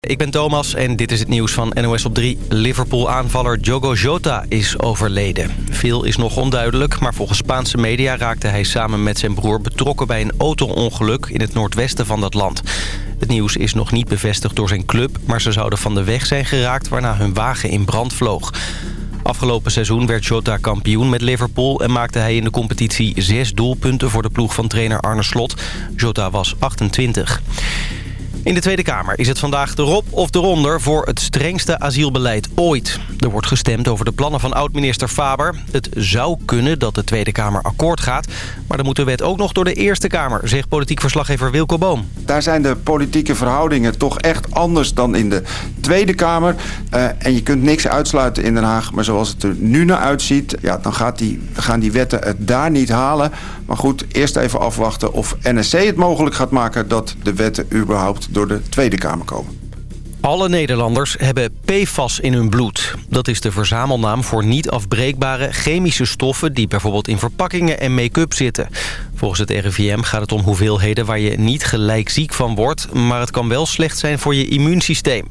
Ik ben Thomas en dit is het nieuws van NOS op 3. Liverpool-aanvaller Diogo Jota is overleden. Veel is nog onduidelijk, maar volgens Spaanse media raakte hij samen met zijn broer betrokken bij een auto-ongeluk in het noordwesten van dat land. Het nieuws is nog niet bevestigd door zijn club, maar ze zouden van de weg zijn geraakt waarna hun wagen in brand vloog. Afgelopen seizoen werd Jota kampioen met Liverpool... en maakte hij in de competitie zes doelpunten voor de ploeg van trainer Arne Slot. Jota was 28. In de Tweede Kamer is het vandaag erop of eronder voor het strengste asielbeleid ooit. Er wordt gestemd over de plannen van oud-minister Faber. Het zou kunnen dat de Tweede Kamer akkoord gaat. Maar dan moet de wet ook nog door de Eerste Kamer, zegt politiek verslaggever Wilco Boom. Daar zijn de politieke verhoudingen toch echt anders dan in de Tweede Kamer. Uh, en je kunt niks uitsluiten in Den Haag. Maar zoals het er nu naar uitziet, ja, dan gaat die, gaan die wetten het daar niet halen. Maar goed, eerst even afwachten of NSC het mogelijk gaat maken... dat de wetten überhaupt door de Tweede Kamer komen. Alle Nederlanders hebben PFAS in hun bloed. Dat is de verzamelnaam voor niet afbreekbare chemische stoffen... die bijvoorbeeld in verpakkingen en make-up zitten. Volgens het RIVM gaat het om hoeveelheden waar je niet gelijk ziek van wordt... maar het kan wel slecht zijn voor je immuunsysteem.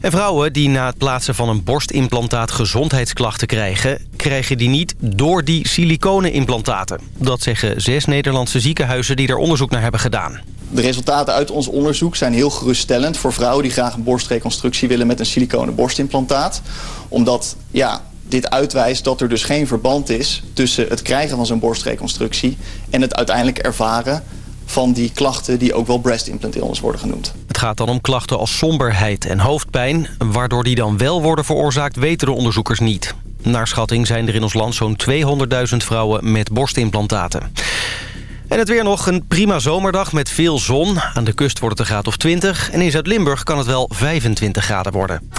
En vrouwen die na het plaatsen van een borstimplantaat gezondheidsklachten krijgen... krijgen die niet door die siliconenimplantaten. Dat zeggen zes Nederlandse ziekenhuizen die er onderzoek naar hebben gedaan. De resultaten uit ons onderzoek zijn heel geruststellend voor vrouwen die graag een borstreconstructie willen met een siliconen borstimplantaat. Omdat ja, dit uitwijst dat er dus geen verband is tussen het krijgen van zo'n borstreconstructie en het uiteindelijk ervaren van die klachten die ook wel breast implant illness worden genoemd. Het gaat dan om klachten als somberheid en hoofdpijn. Waardoor die dan wel worden veroorzaakt weten de onderzoekers niet. Naar schatting zijn er in ons land zo'n 200.000 vrouwen met borstimplantaten. En het weer nog een prima zomerdag met veel zon. Aan de kust wordt het een graad of 20. En in Zuid-Limburg kan het wel 25 graden worden.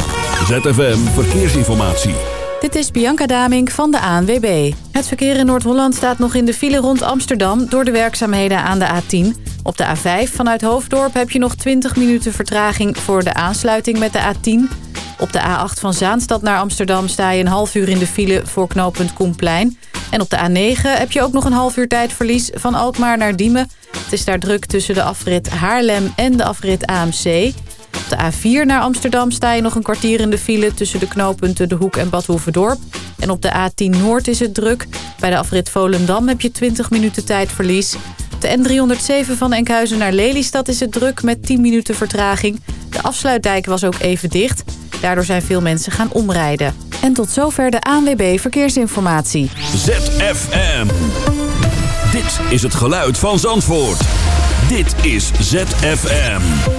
ZFM Verkeersinformatie. Dit is Bianca Daming van de ANWB. Het verkeer in Noord-Holland staat nog in de file rond Amsterdam... door de werkzaamheden aan de A10. Op de A5 vanuit Hoofddorp heb je nog 20 minuten vertraging... voor de aansluiting met de A10. Op de A8 van Zaanstad naar Amsterdam sta je een half uur in de file... voor knooppunt Koenplein. En op de A9 heb je ook nog een half uur tijdverlies van Alkmaar naar Diemen. Het is daar druk tussen de afrit Haarlem en de afrit AMC. Op de A4 naar Amsterdam sta je nog een kwartier in de file... tussen de knooppunten De Hoek en Bad Hoevedorp. En op de A10 Noord is het druk. Bij de afrit Volendam heb je 20 minuten tijdverlies. De N307 van Enkhuizen naar Lelystad is het druk met 10 minuten vertraging. De afsluitdijk was ook even dicht. Daardoor zijn veel mensen gaan omrijden. En tot zover de ANWB Verkeersinformatie. ZFM. Dit is het geluid van Zandvoort. Dit is ZFM.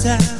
time.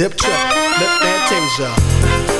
Dip trip, lip fantasia.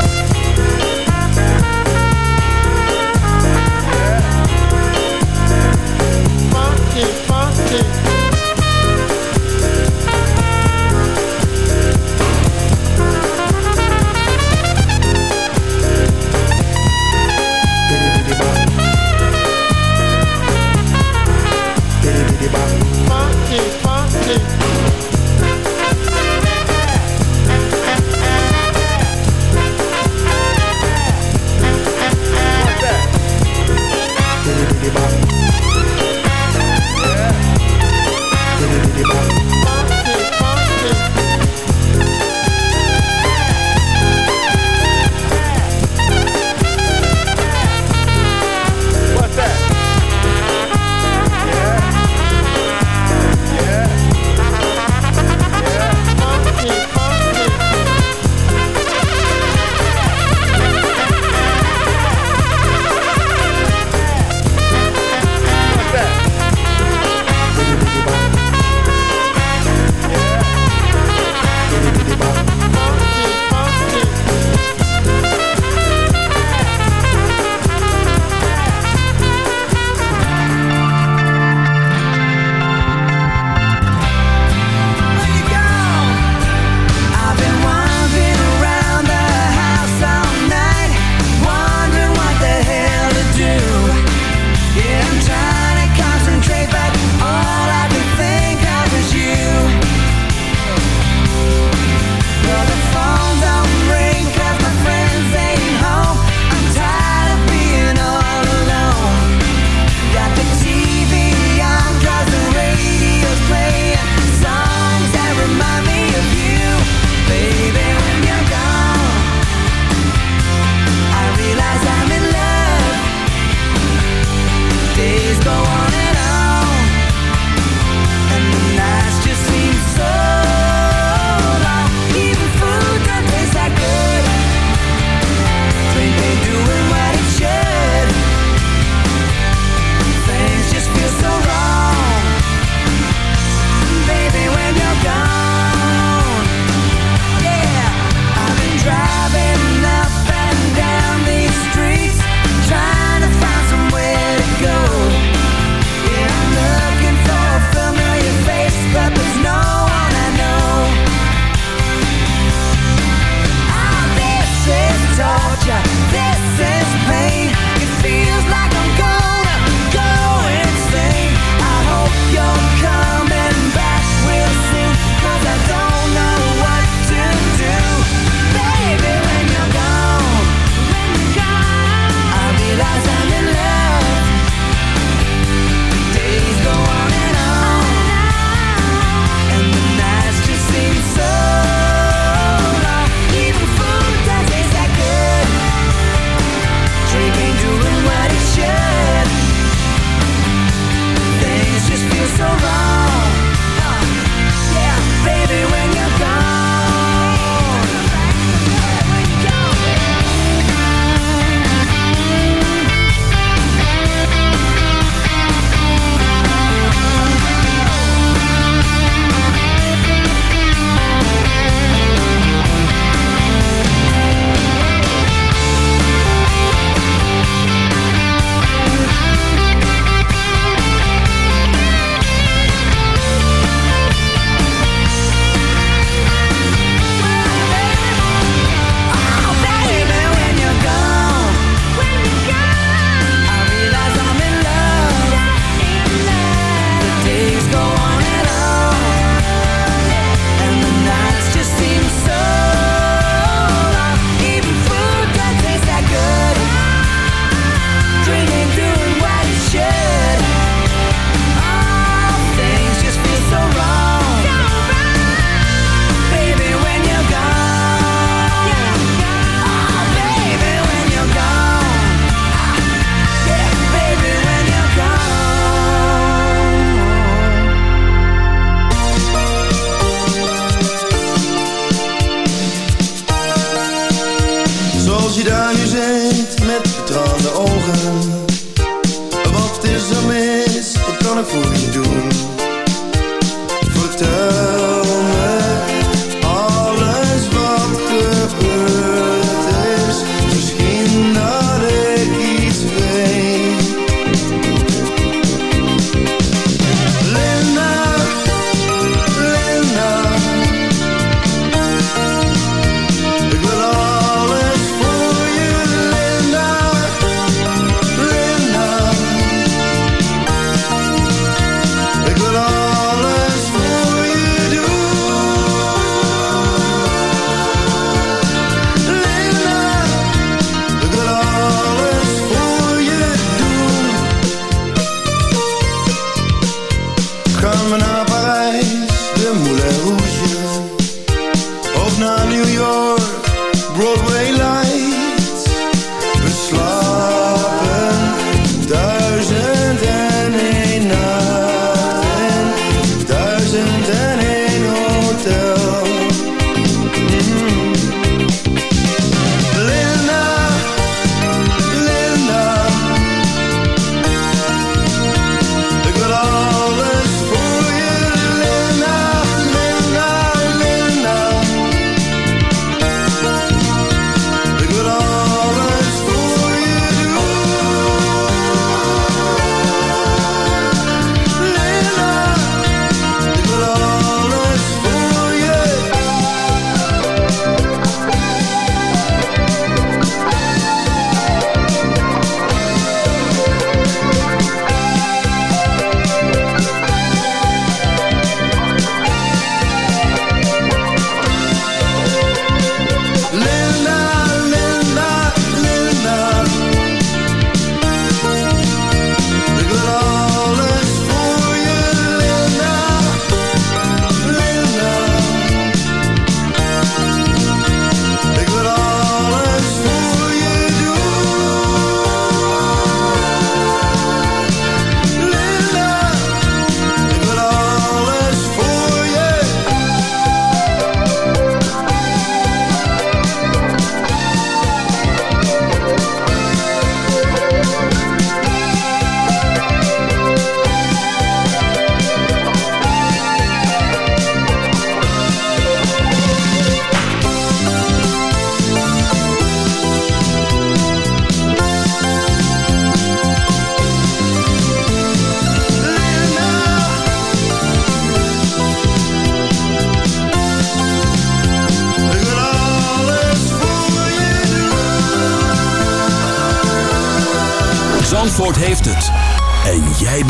Thank you.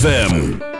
ZFM.